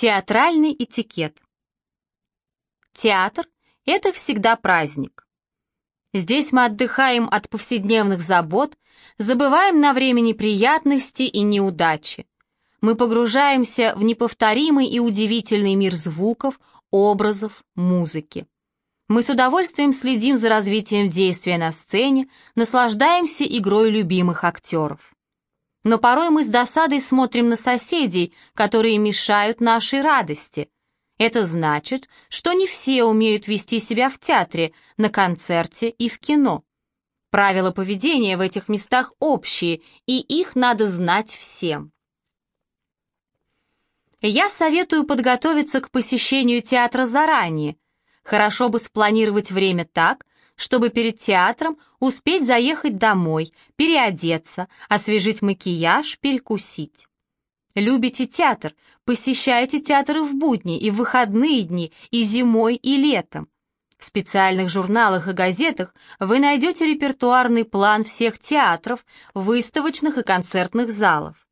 Театральный этикет. Театр — это всегда праздник. Здесь мы отдыхаем от повседневных забот, забываем на время неприятности и неудачи. Мы погружаемся в неповторимый и удивительный мир звуков, образов, музыки. Мы с удовольствием следим за развитием действия на сцене, наслаждаемся игрой любимых актеров. Но порой мы с досадой смотрим на соседей, которые мешают нашей радости. Это значит, что не все умеют вести себя в театре, на концерте и в кино. Правила поведения в этих местах общие, и их надо знать всем. Я советую подготовиться к посещению театра заранее. Хорошо бы спланировать время так, чтобы перед театром успеть заехать домой, переодеться, освежить макияж, перекусить. Любите театр, посещайте театры в будни и в выходные дни, и зимой, и летом. В специальных журналах и газетах вы найдете репертуарный план всех театров, выставочных и концертных залов.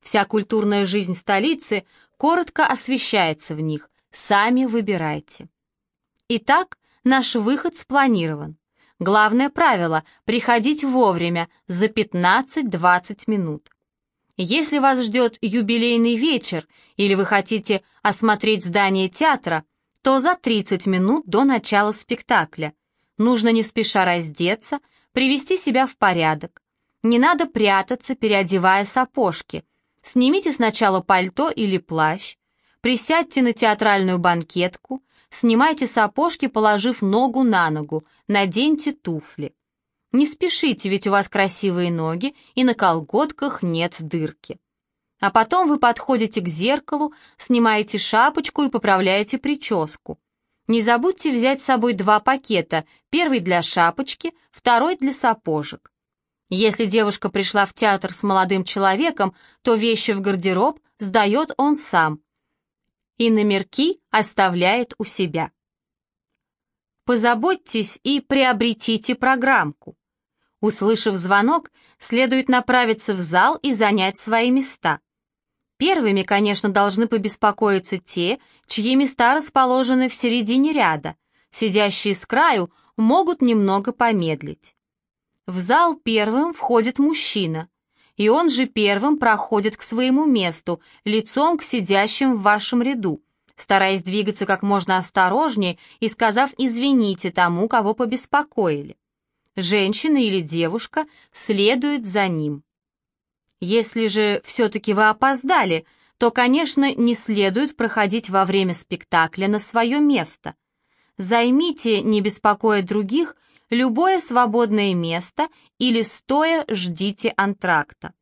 Вся культурная жизнь столицы коротко освещается в них, сами выбирайте. Итак, Наш выход спланирован. Главное правило — приходить вовремя, за 15-20 минут. Если вас ждет юбилейный вечер или вы хотите осмотреть здание театра, то за 30 минут до начала спектакля. Нужно не спеша раздеться, привести себя в порядок. Не надо прятаться, переодевая сапожки. Снимите сначала пальто или плащ, присядьте на театральную банкетку, Снимайте сапожки, положив ногу на ногу, наденьте туфли. Не спешите, ведь у вас красивые ноги, и на колготках нет дырки. А потом вы подходите к зеркалу, снимаете шапочку и поправляете прическу. Не забудьте взять с собой два пакета, первый для шапочки, второй для сапожек. Если девушка пришла в театр с молодым человеком, то вещи в гардероб сдает он сам, и номерки оставляет у себя. Позаботьтесь и приобретите программку. Услышав звонок, следует направиться в зал и занять свои места. Первыми, конечно, должны побеспокоиться те, чьи места расположены в середине ряда. Сидящие с краю могут немного помедлить. В зал первым входит мужчина и он же первым проходит к своему месту, лицом к сидящим в вашем ряду, стараясь двигаться как можно осторожнее и сказав «извините» тому, кого побеспокоили. Женщина или девушка следует за ним. Если же все-таки вы опоздали, то, конечно, не следует проходить во время спектакля на свое место. Займите, не беспокоя других, любое свободное место или стоя ждите антракта.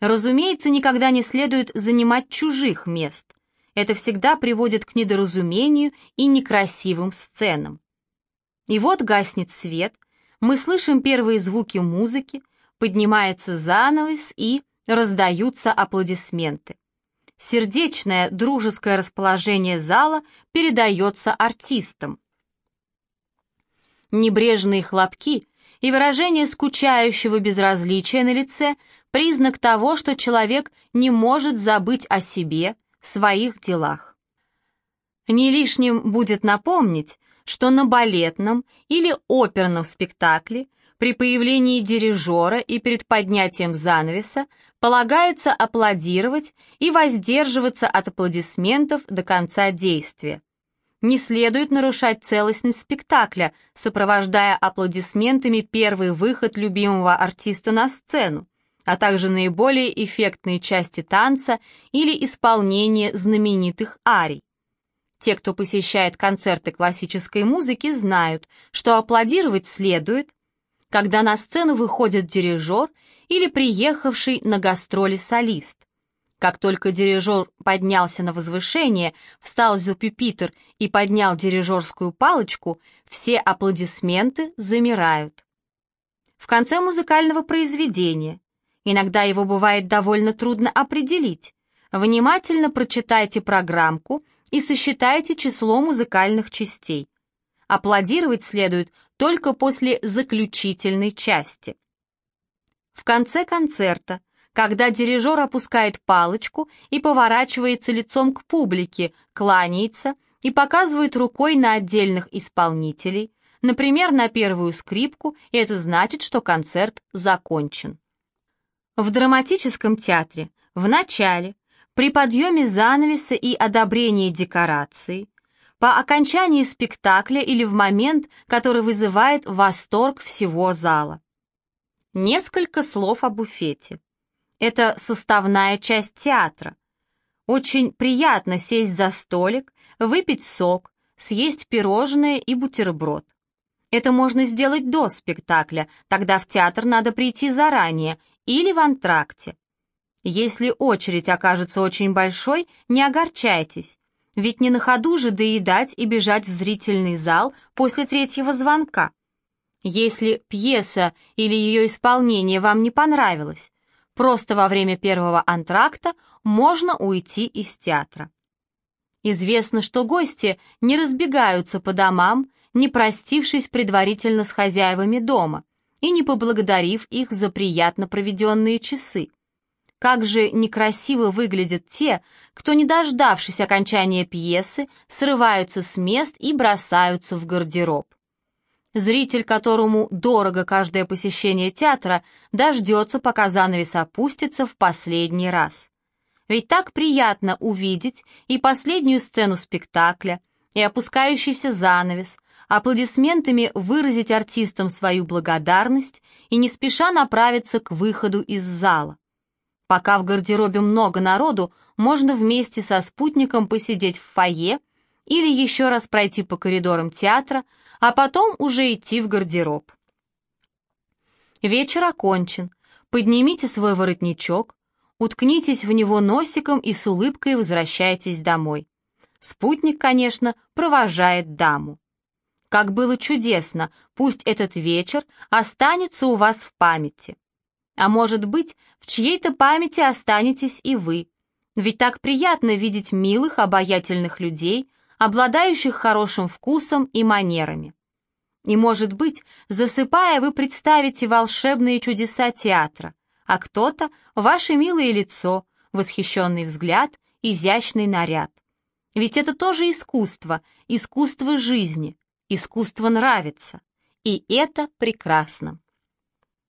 Разумеется, никогда не следует занимать чужих мест. Это всегда приводит к недоразумению и некрасивым сценам. И вот гаснет свет, мы слышим первые звуки музыки, поднимается занавес и раздаются аплодисменты. Сердечное, дружеское расположение зала передается артистам. Небрежные хлопки и выражение скучающего безразличия на лице – признак того, что человек не может забыть о себе, своих делах. Не лишним будет напомнить, что на балетном или оперном спектакле при появлении дирижера и перед поднятием занавеса полагается аплодировать и воздерживаться от аплодисментов до конца действия. Не следует нарушать целостность спектакля, сопровождая аплодисментами первый выход любимого артиста на сцену, а также наиболее эффектные части танца или исполнение знаменитых арий. Те, кто посещает концерты классической музыки, знают, что аплодировать следует, когда на сцену выходит дирижер или приехавший на гастроли солист. Как только дирижер поднялся на возвышение, встал за пюпитр и поднял дирижерскую палочку, все аплодисменты замирают. В конце музыкального произведения, иногда его бывает довольно трудно определить, внимательно прочитайте программку и сосчитайте число музыкальных частей. Аплодировать следует только после заключительной части. В конце концерта когда дирижер опускает палочку и поворачивается лицом к публике, кланяется и показывает рукой на отдельных исполнителей, например, на первую скрипку, и это значит, что концерт закончен. В драматическом театре в начале, при подъеме занавеса и одобрении декораций, по окончании спектакля или в момент, который вызывает восторг всего зала. Несколько слов о буфете. Это составная часть театра. Очень приятно сесть за столик, выпить сок, съесть пирожное и бутерброд. Это можно сделать до спектакля, тогда в театр надо прийти заранее или в антракте. Если очередь окажется очень большой, не огорчайтесь, ведь не на ходу же доедать и бежать в зрительный зал после третьего звонка. Если пьеса или ее исполнение вам не понравилось, просто во время первого антракта можно уйти из театра. Известно, что гости не разбегаются по домам, не простившись предварительно с хозяевами дома и не поблагодарив их за приятно проведенные часы. Как же некрасиво выглядят те, кто, не дождавшись окончания пьесы, срываются с мест и бросаются в гардероб. Зритель, которому дорого каждое посещение театра, дождется, пока занавес опустится в последний раз. Ведь так приятно увидеть и последнюю сцену спектакля, и опускающийся занавес, аплодисментами выразить артистам свою благодарность и не спеша направиться к выходу из зала. Пока в гардеробе много народу, можно вместе со спутником посидеть в фойе или еще раз пройти по коридорам театра, а потом уже идти в гардероб. Вечер окончен. Поднимите свой воротничок, уткнитесь в него носиком и с улыбкой возвращайтесь домой. Спутник, конечно, провожает даму. Как было чудесно, пусть этот вечер останется у вас в памяти. А может быть, в чьей-то памяти останетесь и вы. Ведь так приятно видеть милых, обаятельных людей, обладающих хорошим вкусом и манерами. И, может быть, засыпая, вы представите волшебные чудеса театра, а кто-то — ваше милое лицо, восхищенный взгляд, изящный наряд. Ведь это тоже искусство, искусство жизни, искусство нравится, и это прекрасно.